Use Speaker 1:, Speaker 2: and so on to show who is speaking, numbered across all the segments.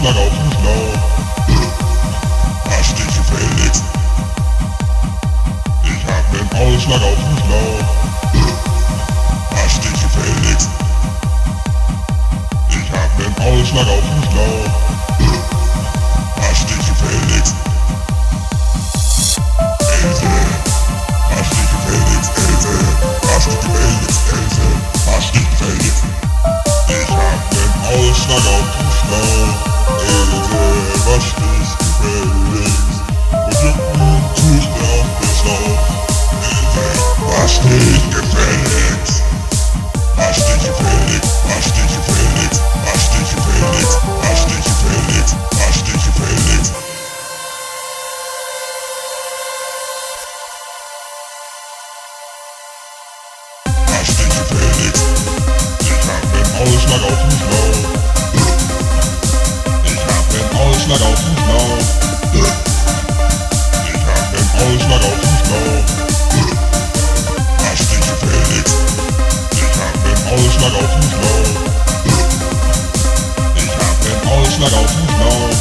Speaker 1: Ausschlag auf dem Schlauch. Hast dich gefälligst. Ich hab nen Ausschlag auf dem Schlauch. Ausschlag auf dem Schlauch. Ich hab nen Ausschlag auf dem Schlauch. Ich hab nen Ausschlag auf dem Schlauch. Hast dich gefälligst. Ich hab nen Ausschlag auf dem Schlauch. Ich hab nen Ausschlag auf dem Schlauch.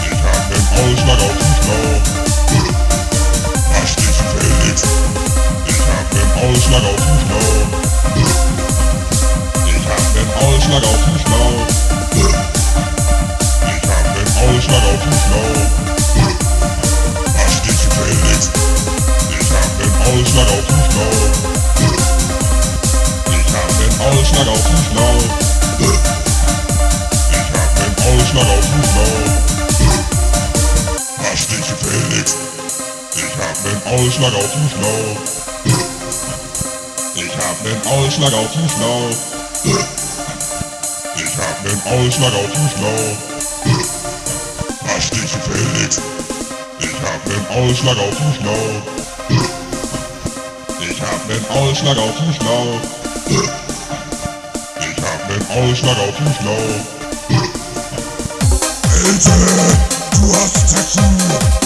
Speaker 1: Ich hab nen Ausschlag auf dem Schlauch. Hast dich gefälligst. Ich hab nen Ausschlag auf dem Schlauch. Ausschlag auf dem Schlauch. Ich hab nen Ausschlag auf dem Schlauch. Hast dich gefälligst. Ich hab nen Ausschlag auf dem Schlauch. Ich hab nen Ausschlag auf dem Schlauch. Ich hab nen Ausschlag auf dem Schlauch. Hast dich gefälligst. Ich hab nen Ausschlag auf dem Schlauch. Ich hab nen Ausschlag auf dem Schlauch. Ich hab nen Ausschlag auf dem Schlauch. Hast dich gefälligst. Ich hab nen Ausschlag auf dem Schlauch. Ich hab nen Ausschlag auf dem Schlauch. Ich hab nen Ausschlag auf dem Schlauch.
Speaker 2: Else, du hast Tattoo.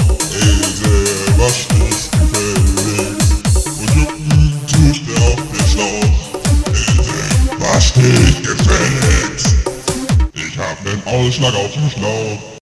Speaker 1: Slow. Was geht, gefällt? Ich hab nen Ausschlag auf dem Schlauch.